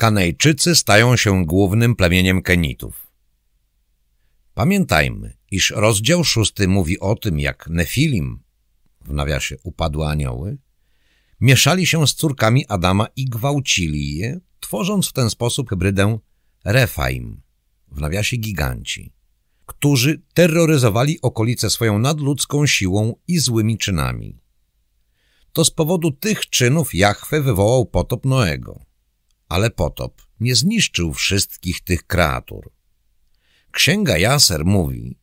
Kanejczycy stają się głównym plemieniem Kenitów. Pamiętajmy, iż rozdział szósty mówi o tym, jak Nefilim, w nawiasie upadłe anioły, mieszali się z córkami Adama i gwałcili je, tworząc w ten sposób hybrydę Refaim, w nawiasie giganci, którzy terroryzowali okolice swoją nadludzką siłą i złymi czynami. To z powodu tych czynów Jahwe wywołał potop Noego. Ale potop nie zniszczył wszystkich tych kreatur. Księga Jaser mówi,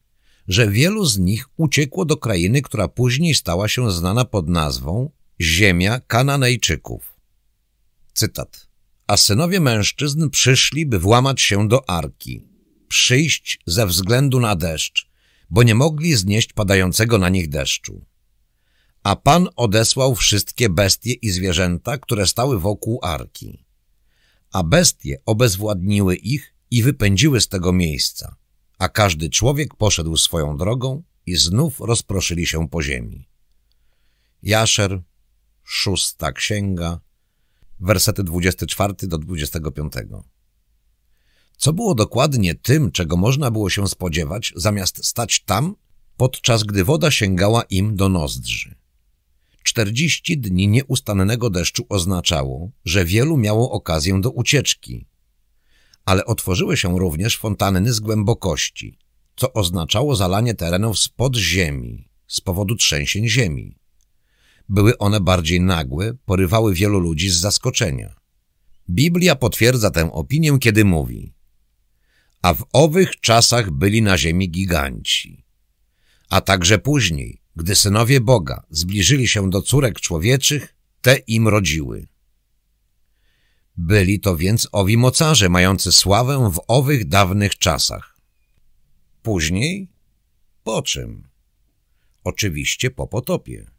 że wielu z nich uciekło do krainy, która później stała się znana pod nazwą Ziemia Kananejczyków. Cytat. A synowie mężczyzn przyszli, by włamać się do Arki, przyjść ze względu na deszcz, bo nie mogli znieść padającego na nich deszczu. A Pan odesłał wszystkie bestie i zwierzęta, które stały wokół Arki. A bestie obezwładniły ich i wypędziły z tego miejsca, a każdy człowiek poszedł swoją drogą i znów rozproszyli się po ziemi. Jaszer, szósta księga, wersety 24 do 25. Co było dokładnie tym, czego można było się spodziewać, zamiast stać tam, podczas gdy woda sięgała im do nozdrzy. Czterdzieści dni nieustannego deszczu oznaczało, że wielu miało okazję do ucieczki, ale otworzyły się również fontanny z głębokości, co oznaczało zalanie terenów spod ziemi z powodu trzęsień ziemi. Były one bardziej nagłe, porywały wielu ludzi z zaskoczenia. Biblia potwierdza tę opinię, kiedy mówi a w owych czasach byli na ziemi giganci. A także później, gdy synowie Boga zbliżyli się do córek człowieczych, te im rodziły. Byli to więc owi mocarze mający sławę w owych dawnych czasach. Później? Po czym? Oczywiście po potopie.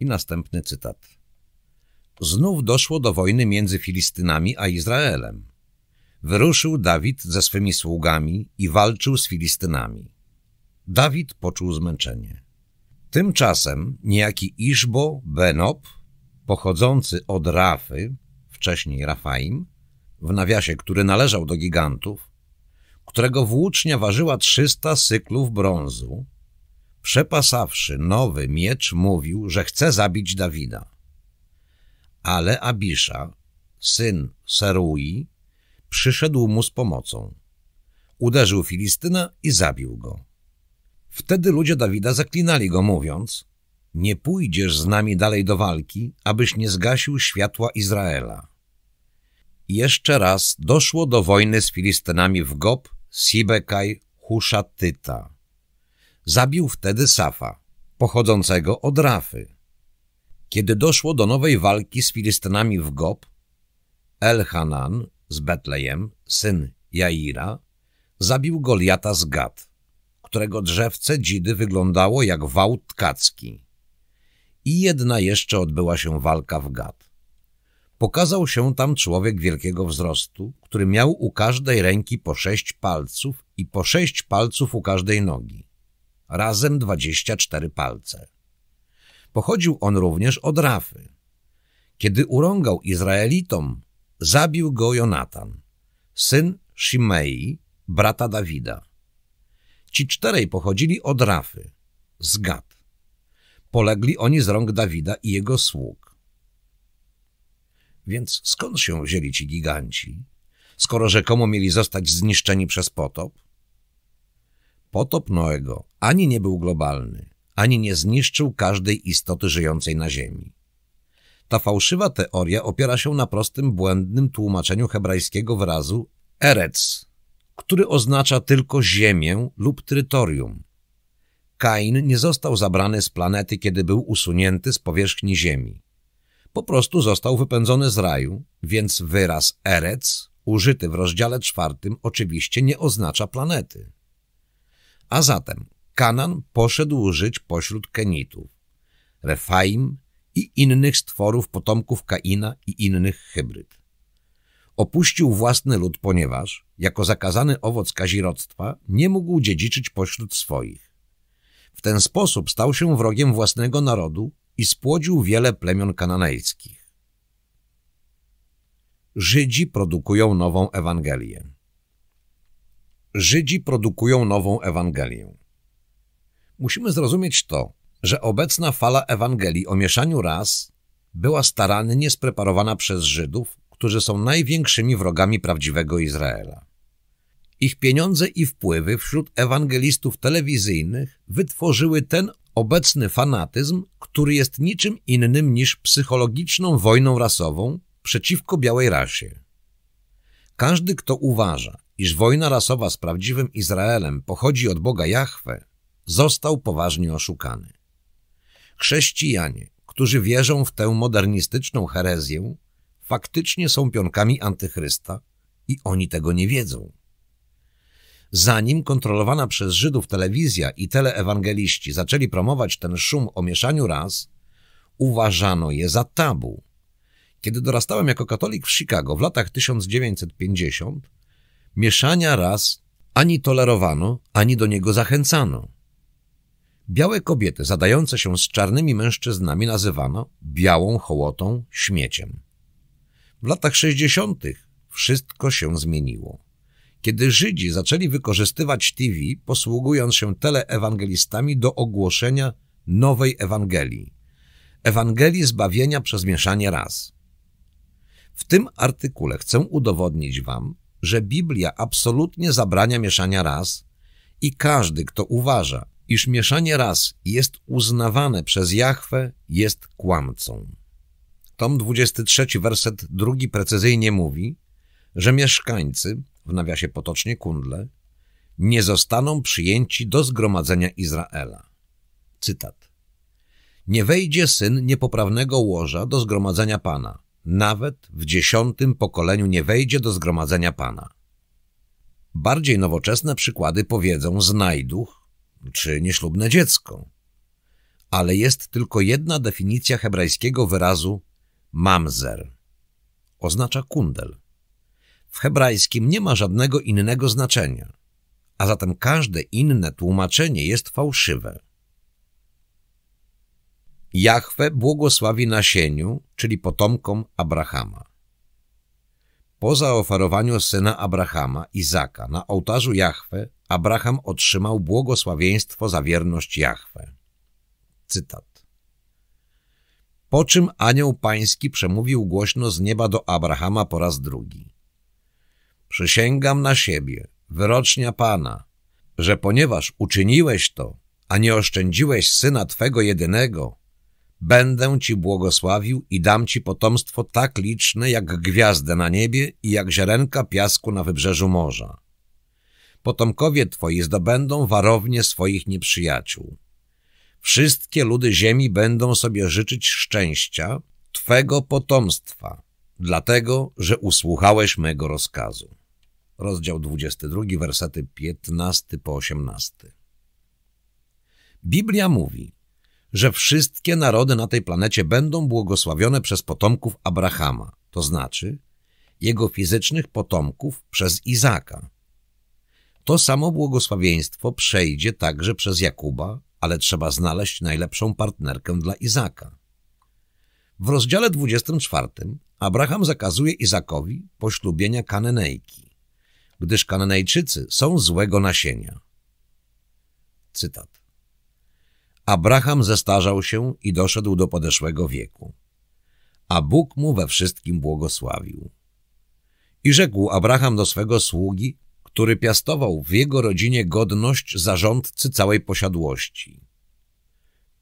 I następny cytat. Znów doszło do wojny między Filistynami a Izraelem. Wyruszył Dawid ze swymi sługami i walczył z Filistynami. Dawid poczuł zmęczenie. Tymczasem niejaki Iszbo Benob, pochodzący od Rafy, wcześniej Rafaim, w nawiasie, który należał do gigantów, którego włócznia ważyła 300 syklów brązu, przepasawszy nowy miecz, mówił, że chce zabić Dawida. Ale Abisza, syn Serui, przyszedł mu z pomocą. Uderzył Filistyna i zabił go. Wtedy ludzie Dawida zaklinali go, mówiąc Nie pójdziesz z nami dalej do walki, abyś nie zgasił światła Izraela. Jeszcze raz doszło do wojny z Filistynami w Gob, Sibekaj, Huszatyta. Zabił wtedy Safa, pochodzącego od Rafy. Kiedy doszło do nowej walki z Filistynami w Gob, Elhanan, z Betlejem, syn Jaira, zabił Goliata z Gad, którego drzewce dzidy wyglądało jak wał tkacki. I jedna jeszcze odbyła się walka w Gad. Pokazał się tam człowiek wielkiego wzrostu, który miał u każdej ręki po sześć palców i po sześć palców u każdej nogi. Razem dwadzieścia cztery palce. Pochodził on również od Rafy. Kiedy urągał Izraelitom, Zabił go Jonatan, syn Shimei, brata Dawida. Ci czterej pochodzili od Rafy, z Gad. Polegli oni z rąk Dawida i jego sług. Więc skąd się wzięli ci giganci, skoro rzekomo mieli zostać zniszczeni przez potop? Potop Noego ani nie był globalny, ani nie zniszczył każdej istoty żyjącej na ziemi. Ta fałszywa teoria opiera się na prostym, błędnym tłumaczeniu hebrajskiego wyrazu erec, który oznacza tylko ziemię lub terytorium. Kain nie został zabrany z planety, kiedy był usunięty z powierzchni ziemi. Po prostu został wypędzony z raju, więc wyraz erec, użyty w rozdziale czwartym, oczywiście nie oznacza planety. A zatem Kanan poszedł żyć pośród Kenitów. Refaim i innych stworów potomków Kaina i innych hybryd. Opuścił własny lud, ponieważ, jako zakazany owoc kazirodztwa, nie mógł dziedziczyć pośród swoich. W ten sposób stał się wrogiem własnego narodu i spłodził wiele plemion kananejskich. Żydzi produkują nową Ewangelię. Żydzi produkują nową Ewangelię. Musimy zrozumieć to, że obecna fala Ewangelii o mieszaniu ras była starannie spreparowana przez Żydów, którzy są największymi wrogami prawdziwego Izraela. Ich pieniądze i wpływy wśród ewangelistów telewizyjnych wytworzyły ten obecny fanatyzm, który jest niczym innym niż psychologiczną wojną rasową przeciwko białej rasie. Każdy, kto uważa, iż wojna rasowa z prawdziwym Izraelem pochodzi od Boga Jahwe, został poważnie oszukany. Chrześcijanie, którzy wierzą w tę modernistyczną herezję, faktycznie są pionkami antychrysta i oni tego nie wiedzą. Zanim kontrolowana przez Żydów telewizja i teleewangeliści zaczęli promować ten szum o mieszaniu ras, uważano je za tabu. Kiedy dorastałem jako katolik w Chicago w latach 1950, mieszania ras ani tolerowano, ani do niego zachęcano. Białe kobiety zadające się z czarnymi mężczyznami nazywano białą hołotą śmieciem. W latach 60. wszystko się zmieniło. Kiedy Żydzi zaczęli wykorzystywać TV, posługując się teleewangelistami do ogłoszenia nowej Ewangelii. Ewangelii zbawienia przez mieszanie ras. W tym artykule chcę udowodnić wam, że Biblia absolutnie zabrania mieszania ras i każdy, kto uważa, iż mieszanie ras jest uznawane przez Jahwe, jest kłamcą. Tom 23, werset drugi precyzyjnie mówi, że mieszkańcy, w nawiasie potocznie kundle, nie zostaną przyjęci do zgromadzenia Izraela. Cytat. Nie wejdzie syn niepoprawnego łoża do zgromadzenia Pana. Nawet w dziesiątym pokoleniu nie wejdzie do zgromadzenia Pana. Bardziej nowoczesne przykłady powiedzą znajduch czy nieślubne dziecko. Ale jest tylko jedna definicja hebrajskiego wyrazu mamzer. Oznacza kundel. W hebrajskim nie ma żadnego innego znaczenia, a zatem każde inne tłumaczenie jest fałszywe. Jahwe błogosławi nasieniu, czyli potomkom Abrahama. Po zaoferowaniu syna Abrahama, Izaka, na ołtarzu Jahwe, Abraham otrzymał błogosławieństwo za wierność Jahwe. Cytat. Po czym anioł pański przemówił głośno z nieba do Abrahama po raz drugi. Przysięgam na siebie, wyrocznia Pana, że ponieważ uczyniłeś to, a nie oszczędziłeś syna Twego jedynego, będę Ci błogosławił i dam Ci potomstwo tak liczne jak gwiazdę na niebie i jak ziarenka piasku na wybrzeżu morza. Potomkowie Twoi zdobędą warownie swoich nieprzyjaciół. Wszystkie ludy ziemi będą sobie życzyć szczęścia Twego potomstwa, dlatego, że usłuchałeś mego rozkazu rozdział 22, wersety 15 po 18. Biblia mówi, że wszystkie narody na tej planecie będą błogosławione przez potomków Abrahama, to znaczy jego fizycznych potomków przez Izaka. To samo błogosławieństwo przejdzie także przez Jakuba, ale trzeba znaleźć najlepszą partnerkę dla Izaka. W rozdziale 24 Abraham zakazuje Izakowi poślubienia Kanenejki gdyż Kananejczycy są złego nasienia. Cytat. Abraham zestarzał się i doszedł do podeszłego wieku, a Bóg mu we wszystkim błogosławił. I rzekł Abraham do swego sługi, który piastował w jego rodzinie godność zarządcy całej posiadłości.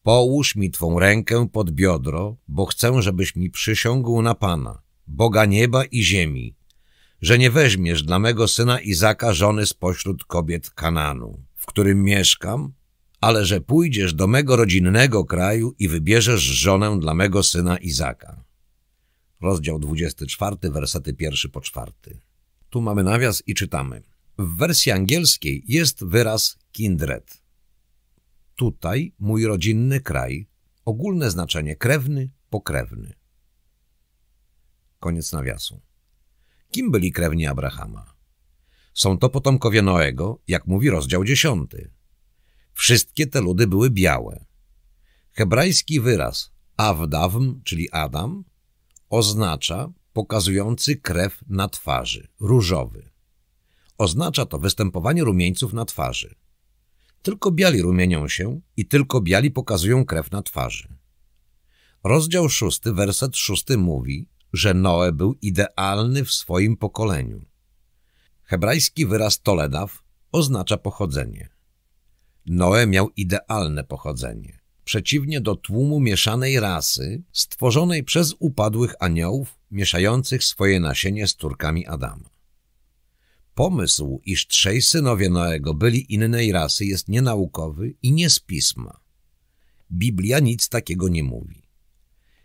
Połóż mi twą rękę pod biodro, bo chcę, żebyś mi przysiągł na Pana, Boga nieba i ziemi, że nie weźmiesz dla mego syna Izaka żony spośród kobiet Kananu, w którym mieszkam, ale że pójdziesz do mego rodzinnego kraju i wybierzesz żonę dla mego syna Izaka. Rozdział 24, wersety pierwszy po czwarty. Tu mamy nawias i czytamy. W wersji angielskiej jest wyraz kindred. Tutaj mój rodzinny kraj, ogólne znaczenie krewny, pokrewny. Koniec nawiasu. Kim byli krewni Abrahama? Są to potomkowie Noego, jak mówi rozdział dziesiąty. Wszystkie te ludy były białe. Hebrajski wyraz Avdavm, czyli Adam, oznacza pokazujący krew na twarzy, różowy. Oznacza to występowanie rumieńców na twarzy. Tylko biali rumienią się i tylko biali pokazują krew na twarzy. Rozdział szósty, werset szósty mówi, że Noe był idealny w swoim pokoleniu. Hebrajski wyraz Toledaw oznacza pochodzenie. Noe miał idealne pochodzenie. Przeciwnie do tłumu mieszanej rasy, stworzonej przez upadłych aniołów, mieszających swoje nasienie z córkami Adama. Pomysł, iż trzej synowie Noego byli innej rasy jest nienaukowy i nie z pisma. Biblia nic takiego nie mówi.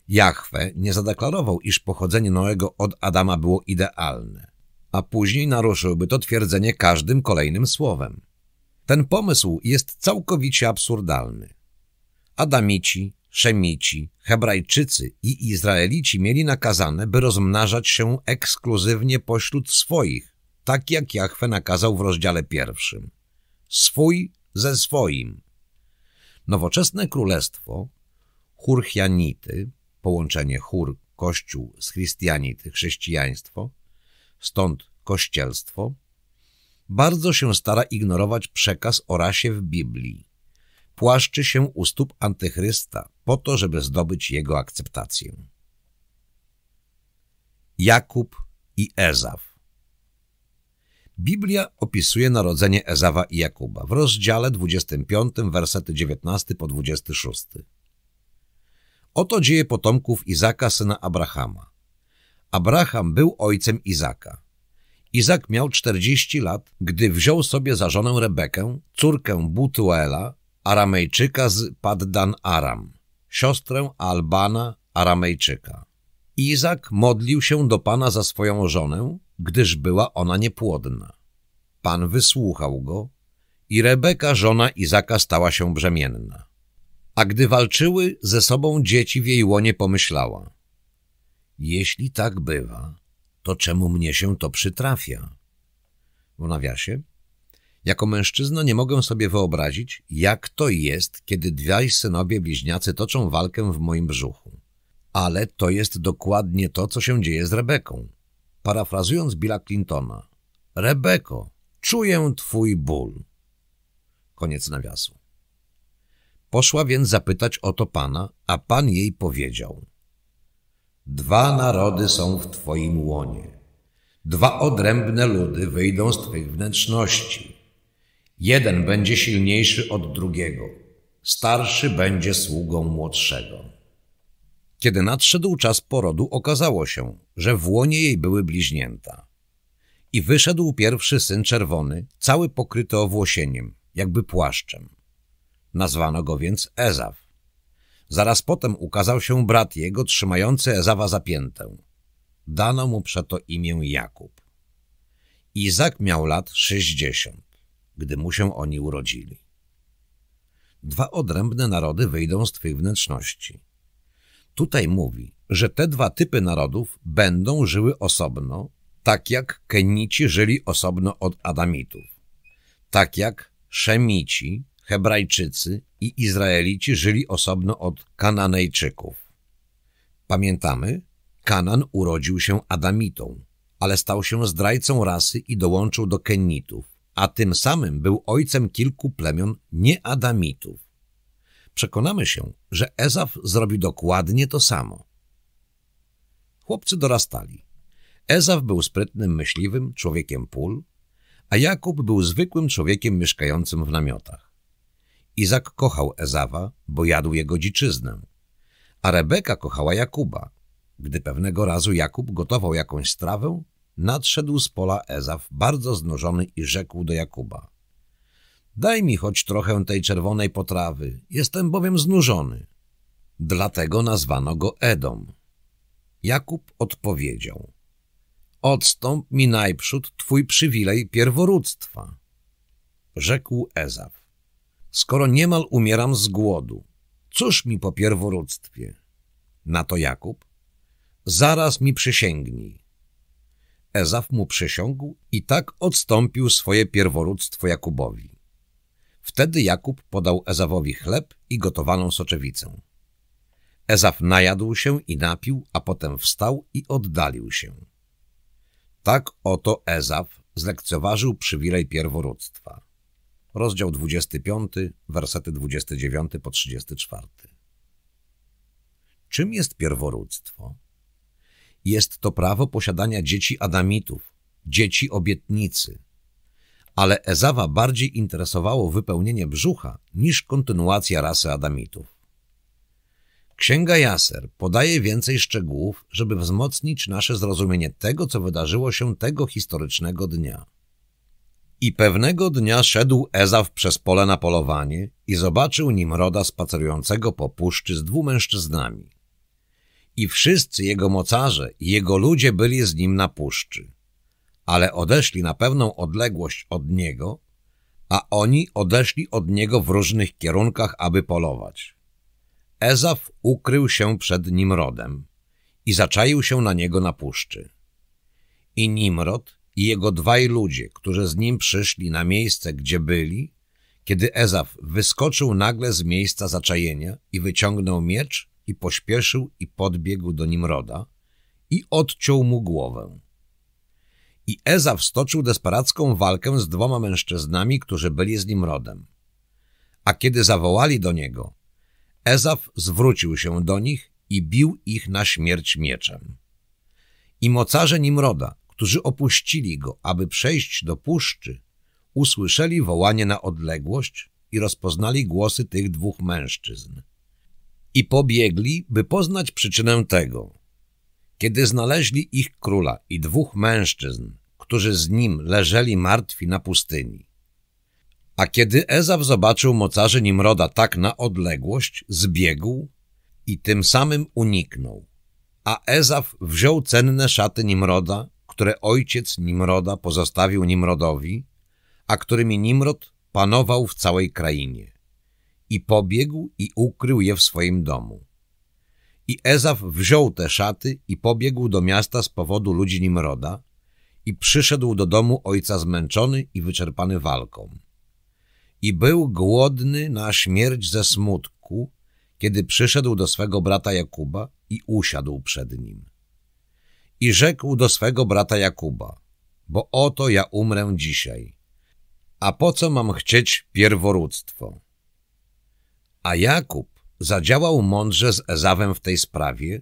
Jahwe nie zadeklarował, iż pochodzenie Noego od Adama było idealne, a później naruszyłby to twierdzenie każdym kolejnym słowem. Ten pomysł jest całkowicie absurdalny. Adamici, Szemici, Hebrajczycy i Izraelici mieli nakazane, by rozmnażać się ekskluzywnie pośród swoich, tak jak Jahwe nakazał w rozdziale pierwszym. Swój ze swoim. Nowoczesne królestwo, Hurchianity, połączenie chór, kościół z chrystianity, chrześcijaństwo, stąd kościelstwo, bardzo się stara ignorować przekaz o rasie w Biblii. Płaszczy się u stóp antychrysta po to, żeby zdobyć jego akceptację. Jakub i Ezaf Biblia opisuje narodzenie Ezawa i Jakuba w rozdziale 25, wersety 19 po 26. Oto dzieje potomków Izaka, syna Abrahama. Abraham był ojcem Izaka. Izak miał 40 lat, gdy wziął sobie za żonę Rebekę, córkę Butuela, Aramejczyka z Paddan Aram, siostrę Albana, Aramejczyka. Izak modlił się do Pana za swoją żonę, gdyż była ona niepłodna. Pan wysłuchał go i Rebeka, żona Izaka, stała się brzemienna. A gdy walczyły ze sobą dzieci w jej łonie pomyślała. Jeśli tak bywa, to czemu mnie się to przytrafia? W nawiasie. Jako mężczyzna nie mogę sobie wyobrazić, jak to jest, kiedy dwaj synowie bliźniacy toczą walkę w moim brzuchu. Ale to jest dokładnie to, co się dzieje z Rebeką. Parafrazując Billa Clintona. Rebeko, czuję twój ból. Koniec nawiasu. Poszła więc zapytać o to Pana, a Pan jej powiedział. Dwa narody są w Twoim łonie. Dwa odrębne ludy wyjdą z Twych wnętrzności. Jeden będzie silniejszy od drugiego. Starszy będzie sługą młodszego. Kiedy nadszedł czas porodu, okazało się, że w łonie jej były bliźnięta. I wyszedł pierwszy syn czerwony, cały pokryty owłosieniem, jakby płaszczem. Nazwano go więc Ezaf. Zaraz potem ukazał się brat jego, trzymający Ezawa za piętę. Dano mu przeto imię Jakub. Izak miał lat sześćdziesiąt, gdy mu się oni urodzili. Dwa odrębne narody wyjdą z twych wnętrzności. Tutaj mówi, że te dwa typy narodów będą żyły osobno, tak jak Kenici żyli osobno od Adamitów, tak jak Szemici Hebrajczycy i Izraelici żyli osobno od Kananejczyków. Pamiętamy, Kanan urodził się Adamitą, ale stał się zdrajcą rasy i dołączył do Kenitów, a tym samym był ojcem kilku plemion nieadamitów. Przekonamy się, że Ezaf zrobi dokładnie to samo. Chłopcy dorastali. Ezaf był sprytnym myśliwym, człowiekiem pól, a Jakub był zwykłym człowiekiem mieszkającym w namiotach. Izak kochał Ezawa, bo jadł jego dziczyznę, a Rebeka kochała Jakuba. Gdy pewnego razu Jakub gotował jakąś strawę, nadszedł z pola Ezaw, bardzo znużony i rzekł do Jakuba. Daj mi choć trochę tej czerwonej potrawy, jestem bowiem znużony. Dlatego nazwano go Edom. Jakub odpowiedział. Odstąp mi najprzód twój przywilej pierworództwa. Rzekł Ezaw skoro niemal umieram z głodu? Cóż mi po pierworództwie? Na to Jakub. Zaraz mi przysięgnij. Ezaf mu przysiągł i tak odstąpił swoje pierworództwo Jakubowi. Wtedy Jakub podał Ezawowi chleb i gotowaną soczewicę. Ezaf najadł się i napił, a potem wstał i oddalił się. Tak oto Ezaf zlekceważył przywilej pierworództwa. Rozdział 25, wersety 29 po 34. Czym jest pierworództwo? Jest to prawo posiadania dzieci Adamitów, dzieci obietnicy. Ale Ezawa bardziej interesowało wypełnienie brzucha niż kontynuacja rasy Adamitów. Księga Jaser podaje więcej szczegółów, żeby wzmocnić nasze zrozumienie tego, co wydarzyło się tego historycznego dnia. I pewnego dnia szedł Ezaw przez pole na polowanie i zobaczył Nimroda spacerującego po puszczy z dwóch mężczyznami. I wszyscy jego mocarze i jego ludzie byli z nim na puszczy, ale odeszli na pewną odległość od niego, a oni odeszli od niego w różnych kierunkach, aby polować. Ezaf ukrył się przed Nimrodem i zaczaił się na niego na puszczy. I Nimrod i jego dwaj ludzie, którzy z nim przyszli na miejsce, gdzie byli, kiedy Ezaf wyskoczył nagle z miejsca zaczajenia i wyciągnął miecz i pośpieszył i podbiegł do Nimroda i odciął mu głowę. I Ezaf stoczył desperacką walkę z dwoma mężczyznami, którzy byli z Nimrodem. A kiedy zawołali do niego, Ezaf zwrócił się do nich i bił ich na śmierć mieczem. I mocarze Nimroda, którzy opuścili go, aby przejść do puszczy, usłyszeli wołanie na odległość i rozpoznali głosy tych dwóch mężczyzn. I pobiegli, by poznać przyczynę tego. Kiedy znaleźli ich króla i dwóch mężczyzn, którzy z nim leżeli martwi na pustyni, a kiedy Ezaf zobaczył mocarzy Nimroda tak na odległość, zbiegł i tym samym uniknął. A Ezaf wziął cenne szaty Nimroda, które ojciec Nimroda pozostawił Nimrodowi, a którymi Nimrod panował w całej krainie. I pobiegł i ukrył je w swoim domu. I Ezaf wziął te szaty i pobiegł do miasta z powodu ludzi Nimroda i przyszedł do domu ojca zmęczony i wyczerpany walką i był głodny na śmierć ze smutku, kiedy przyszedł do swego brata Jakuba i usiadł przed nim. I rzekł do swego brata Jakuba, bo oto ja umrę dzisiaj, a po co mam chcieć pierworództwo? A Jakub zadziałał mądrze z Ezawem w tej sprawie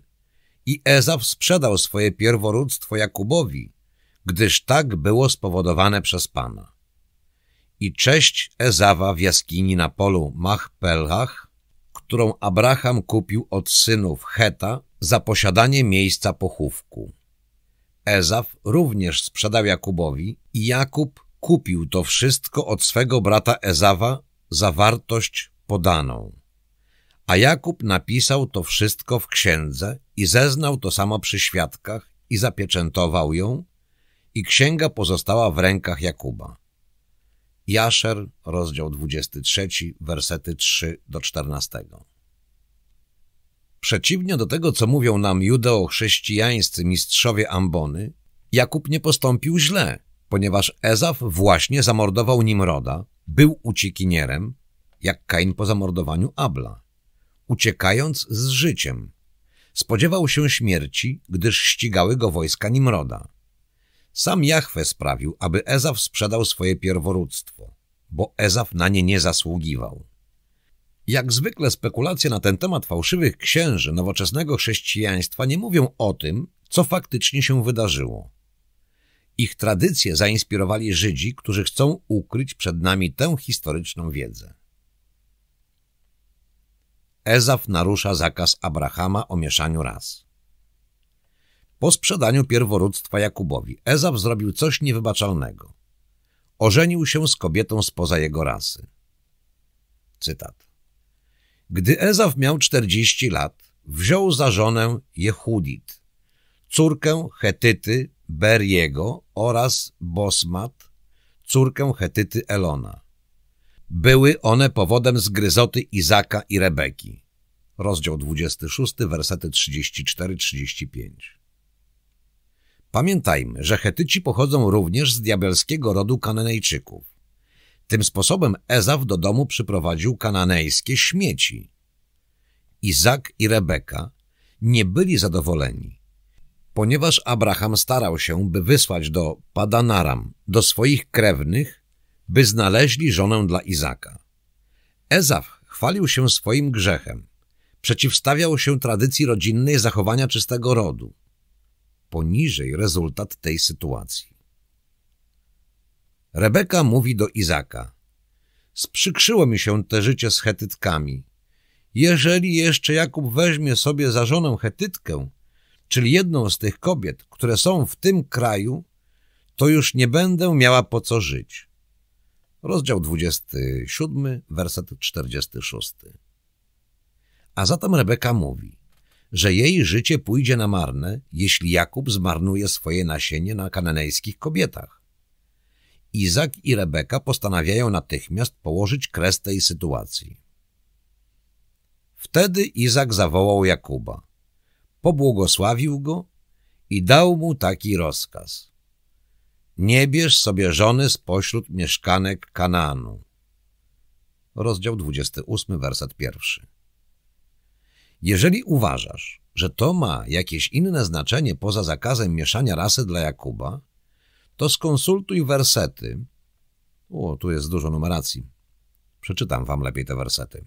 i Ezaw sprzedał swoje pierworództwo Jakubowi, gdyż tak było spowodowane przez Pana i cześć Ezawa w jaskini na polu Machpelach, którą Abraham kupił od synów Heta za posiadanie miejsca pochówku. Ezaf również sprzedał Jakubowi i Jakub kupił to wszystko od swego brata Ezawa za wartość podaną. A Jakub napisał to wszystko w księdze i zeznał to samo przy świadkach i zapieczętował ją i księga pozostała w rękach Jakuba. Jaszer, rozdział 23, wersety 3 do 14. Przeciwnie do tego, co mówią nam judeo-chrześcijańscy mistrzowie Ambony, Jakub nie postąpił źle, ponieważ Ezaf właśnie zamordował Nimroda, był uciekinierem, jak Kain po zamordowaniu Abla, uciekając z życiem. Spodziewał się śmierci, gdyż ścigały go wojska Nimroda. Sam Jahwe sprawił, aby Ezaf sprzedał swoje pierworództwo, bo Ezaf na nie nie zasługiwał. Jak zwykle spekulacje na ten temat fałszywych księży nowoczesnego chrześcijaństwa nie mówią o tym, co faktycznie się wydarzyło. Ich tradycje zainspirowali Żydzi, którzy chcą ukryć przed nami tę historyczną wiedzę. Ezaf narusza zakaz Abrahama o mieszaniu ras. Po sprzedaniu pierworództwa Jakubowi, Ezaf zrobił coś niewybaczalnego. Ożenił się z kobietą spoza jego rasy. Cytat. Gdy Ezaf miał czterdzieści lat, wziął za żonę Jehudit, córkę Hetyty Beriego oraz Bosmat, córkę Hetyty Elona. Były one powodem zgryzoty Izaka i Rebeki. Rozdział 26, wersety 34-35. Pamiętajmy, że Hetyci pochodzą również z diabelskiego rodu Kananejczyków. Tym sposobem Ezaf do domu przyprowadził kananejskie śmieci. Izak i Rebeka nie byli zadowoleni, ponieważ Abraham starał się, by wysłać do Padanaram, do swoich krewnych, by znaleźli żonę dla Izaka. Ezaf chwalił się swoim grzechem, przeciwstawiał się tradycji rodzinnej zachowania czystego rodu. Poniżej rezultat tej sytuacji. Rebeka mówi do Izaka. Sprzykrzyło mi się te życie z Hetytkami. Jeżeli jeszcze Jakub weźmie sobie za żonę Hetytkę, czyli jedną z tych kobiet, które są w tym kraju, to już nie będę miała po co żyć. Rozdział 27, werset 46. A zatem Rebeka mówi, że jej życie pójdzie na marne, jeśli Jakub zmarnuje swoje nasienie na kananejskich kobietach. Izak i Rebeka postanawiają natychmiast położyć kres tej sytuacji. Wtedy Izak zawołał Jakuba, pobłogosławił go i dał mu taki rozkaz. Nie bierz sobie żony spośród mieszkanek Kanaanu. Rozdział 28, werset pierwszy. Jeżeli uważasz, że to ma jakieś inne znaczenie poza zakazem mieszania rasy dla Jakuba, to skonsultuj wersety. O, tu jest dużo numeracji. Przeczytam wam lepiej te wersety.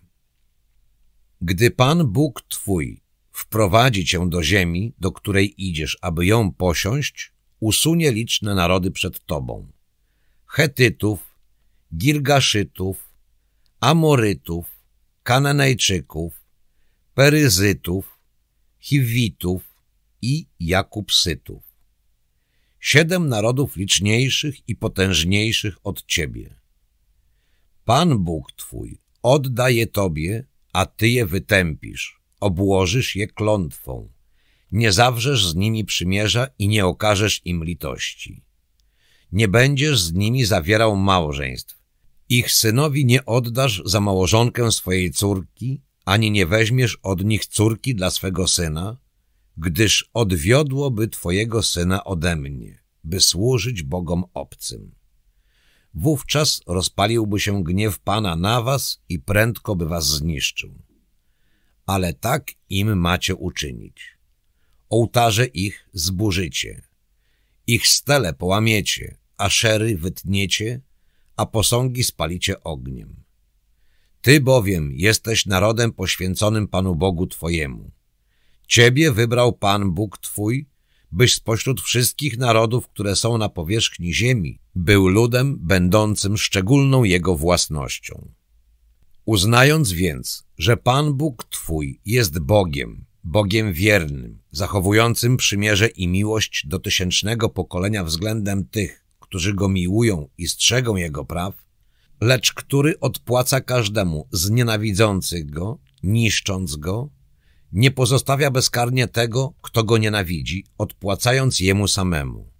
Gdy Pan Bóg Twój wprowadzi cię do ziemi, do której idziesz, aby ją posiąść, usunie liczne narody przed Tobą. Chetytów, Girgaszytów, Amorytów, Kananejczyków, Peryzytów, Hiwitów i Jakubsytów. Siedem narodów liczniejszych i potężniejszych od Ciebie. Pan Bóg Twój oddaje Tobie, a Ty je wytępisz, obłożysz je klątwą. Nie zawrzesz z nimi przymierza i nie okażesz im litości. Nie będziesz z nimi zawierał małżeństw. Ich synowi nie oddasz za małżonkę swojej córki, ani nie weźmiesz od nich córki dla swego syna, gdyż odwiodłoby twojego syna ode mnie, by służyć bogom obcym. Wówczas rozpaliłby się gniew Pana na was i prędko by was zniszczył. Ale tak im macie uczynić. Ołtarze ich zburzycie, ich stele połamiecie, a szery wytniecie, a posągi spalicie ogniem. Ty bowiem jesteś narodem poświęconym Panu Bogu Twojemu. Ciebie wybrał Pan Bóg Twój, byś spośród wszystkich narodów, które są na powierzchni ziemi, był ludem będącym szczególną Jego własnością. Uznając więc, że Pan Bóg Twój jest Bogiem, Bogiem wiernym, zachowującym przymierze i miłość do tysięcznego pokolenia względem tych, którzy Go miłują i strzegą Jego praw, lecz który odpłaca każdemu z nienawidzących Go, niszcząc Go, nie pozostawia bezkarnie tego, kto Go nienawidzi, odpłacając Jemu samemu.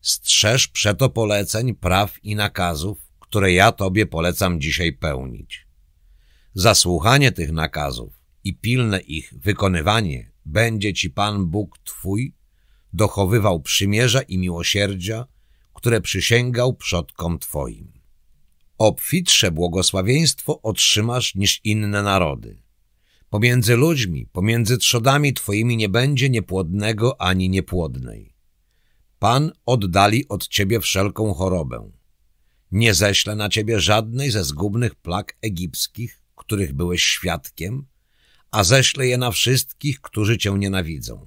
Strzeż przeto poleceń, praw i nakazów, które ja Tobie polecam dzisiaj pełnić. Zasłuchanie tych nakazów i pilne ich wykonywanie będzie Ci Pan Bóg Twój dochowywał przymierza i miłosierdzia, które przysięgał przodkom Twoim. Obfitsze błogosławieństwo otrzymasz niż inne narody. Pomiędzy ludźmi, pomiędzy trzodami Twoimi nie będzie niepłodnego ani niepłodnej. Pan oddali od Ciebie wszelką chorobę. Nie ześle na Ciebie żadnej ze zgubnych plag egipskich, których byłeś świadkiem, a ześle je na wszystkich, którzy Cię nienawidzą.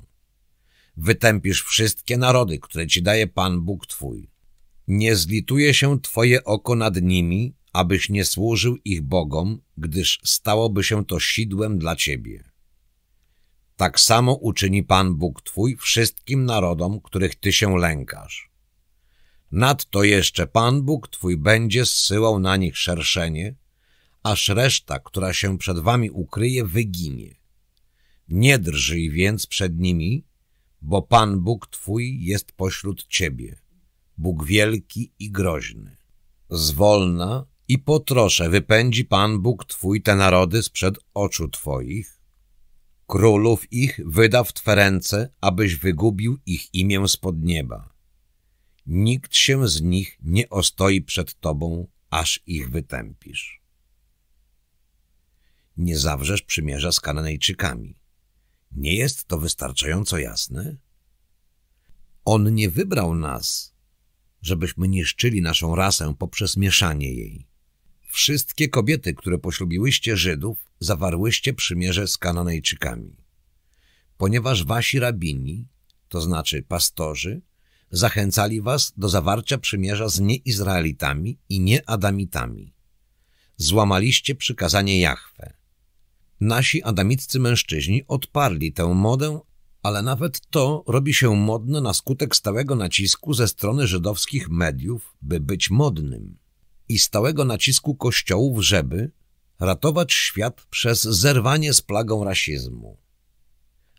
Wytępisz wszystkie narody, które Ci daje Pan Bóg Twój. Nie zlituje się Twoje oko nad nimi, abyś nie służył ich bogom, gdyż stałoby się to sidłem dla Ciebie. Tak samo uczyni Pan Bóg Twój wszystkim narodom, których Ty się lękasz. Nadto jeszcze Pan Bóg Twój będzie zsyłał na nich szerszenie, aż reszta, która się przed Wami ukryje, wyginie. Nie drżyj więc przed nimi, bo Pan Bóg Twój jest pośród Ciebie, Bóg wielki i groźny. Zwolna i po trosze wypędzi Pan Bóg Twój te narody sprzed oczu Twoich, królów ich wyda w Twe ręce, abyś wygubił ich imię spod nieba. Nikt się z nich nie ostoi przed Tobą, aż ich wytępisz. Nie zawrzesz przymierza z Kananejczykami. Nie jest to wystarczająco jasne? On nie wybrał nas, żebyśmy niszczyli naszą rasę poprzez mieszanie jej. Wszystkie kobiety, które poślubiłyście Żydów, zawarłyście przymierze z Kananejczykami. Ponieważ wasi rabini, to znaczy pastorzy, zachęcali was do zawarcia przymierza z nieizraelitami i nieadamitami. Złamaliście przykazanie Jahwe. Nasi adamiccy mężczyźni odparli tę modę, ale nawet to robi się modne na skutek stałego nacisku ze strony żydowskich mediów, by być modnym i stałego nacisku kościołów, żeby ratować świat przez zerwanie z plagą rasizmu.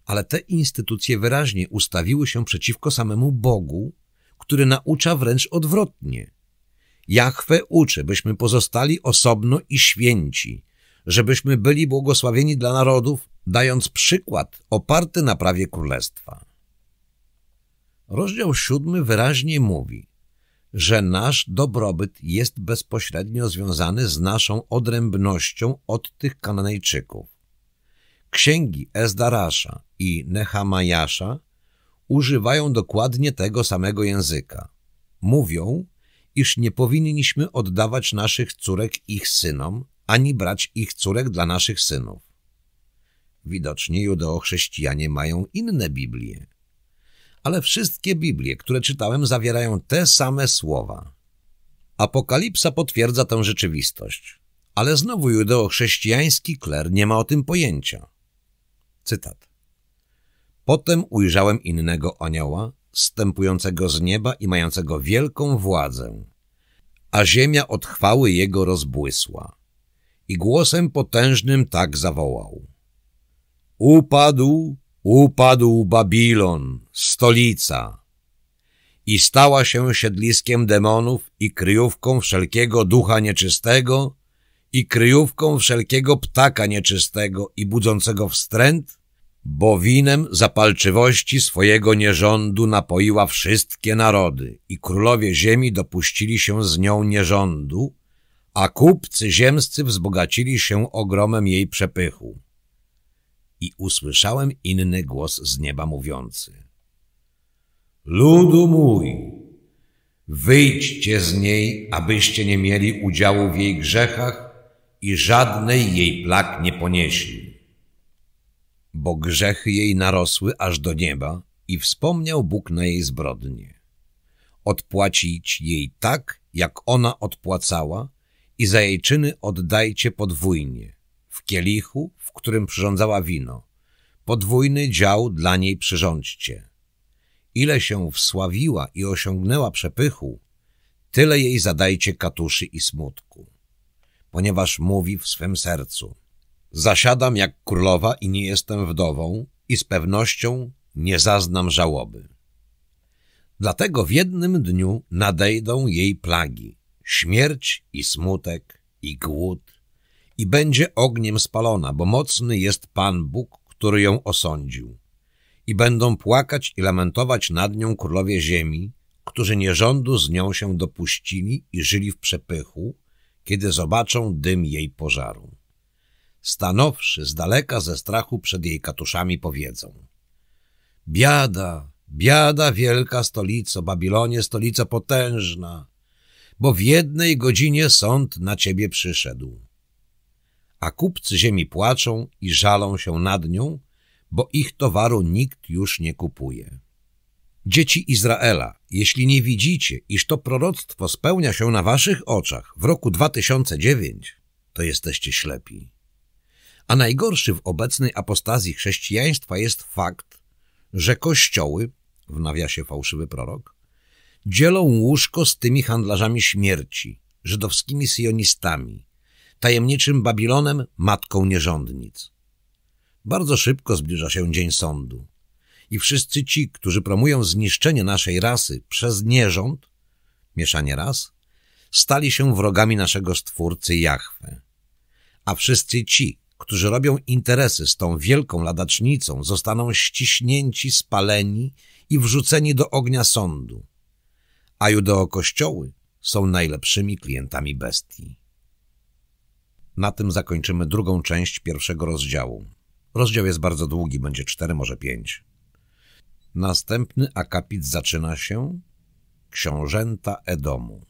Ale te instytucje wyraźnie ustawiły się przeciwko samemu Bogu, który naucza wręcz odwrotnie. Jachwę uczy, byśmy pozostali osobno i święci, żebyśmy byli błogosławieni dla narodów, dając przykład oparty na prawie królestwa. Rozdział siódmy wyraźnie mówi, że nasz dobrobyt jest bezpośrednio związany z naszą odrębnością od tych Kananejczyków. Księgi Ezdarasza i Nechamajasza używają dokładnie tego samego języka. Mówią, iż nie powinniśmy oddawać naszych córek ich synom, ani brać ich córek dla naszych synów. Widocznie judeochrześcijanie mają inne Biblie. Ale wszystkie Biblie, które czytałem, zawierają te same słowa. Apokalipsa potwierdza tę rzeczywistość, ale znowu judeochrześcijański kler nie ma o tym pojęcia. Cytat. Potem ujrzałem innego anioła, stępującego z nieba i mającego wielką władzę, a ziemia od chwały jego rozbłysła i głosem potężnym tak zawołał. Upadł, upadł Babilon, stolica i stała się siedliskiem demonów i kryjówką wszelkiego ducha nieczystego i kryjówką wszelkiego ptaka nieczystego i budzącego wstręt, bo winem zapalczywości swojego nierządu napoiła wszystkie narody i królowie ziemi dopuścili się z nią nierządu, a kupcy ziemscy wzbogacili się ogromem jej przepychu. I usłyszałem inny głos z nieba mówiący. Ludu mój, wyjdźcie z niej, abyście nie mieli udziału w jej grzechach i żadnej jej plag nie ponieśli. Bo grzechy jej narosły aż do nieba i wspomniał Bóg na jej zbrodnie. Odpłacić jej tak, jak ona odpłacała i za jej czyny oddajcie podwójnie. W kielichu, w którym przyrządzała wino, podwójny dział dla niej przyrządźcie. Ile się wsławiła i osiągnęła przepychu, tyle jej zadajcie katuszy i smutku. Ponieważ mówi w swym sercu, zasiadam jak królowa i nie jestem wdową i z pewnością nie zaznam żałoby. Dlatego w jednym dniu nadejdą jej plagi, śmierć i smutek i głód i będzie ogniem spalona, bo mocny jest Pan Bóg, który ją osądził. I będą płakać i lamentować nad nią królowie ziemi, którzy nierządu z nią się dopuścili i żyli w przepychu, kiedy zobaczą dym jej pożaru. Stanowszy z daleka ze strachu przed jej katuszami powiedzą Biada, biada wielka stolico, Babilonie stolica potężna, bo w jednej godzinie sąd na ciebie przyszedł. A kupcy ziemi płaczą i żalą się nad nią, bo ich towaru nikt już nie kupuje. Dzieci Izraela, jeśli nie widzicie, iż to proroctwo spełnia się na waszych oczach w roku 2009, to jesteście ślepi. A najgorszy w obecnej apostazji chrześcijaństwa jest fakt, że kościoły, w nawiasie fałszywy prorok, dzielą łóżko z tymi handlarzami śmierci, żydowskimi sionistami, tajemniczym Babilonem, matką nierządnic. Bardzo szybko zbliża się dzień sądu i wszyscy ci, którzy promują zniszczenie naszej rasy przez nierząd, mieszanie ras, stali się wrogami naszego Stwórcy Jahwe. A wszyscy ci, którzy robią interesy z tą wielką ladacznicą, zostaną ściśnięci, spaleni i wrzuceni do ognia sądu a judeokościoły są najlepszymi klientami bestii. Na tym zakończymy drugą część pierwszego rozdziału. Rozdział jest bardzo długi, będzie cztery, może pięć. Następny akapit zaczyna się Książęta Edomu.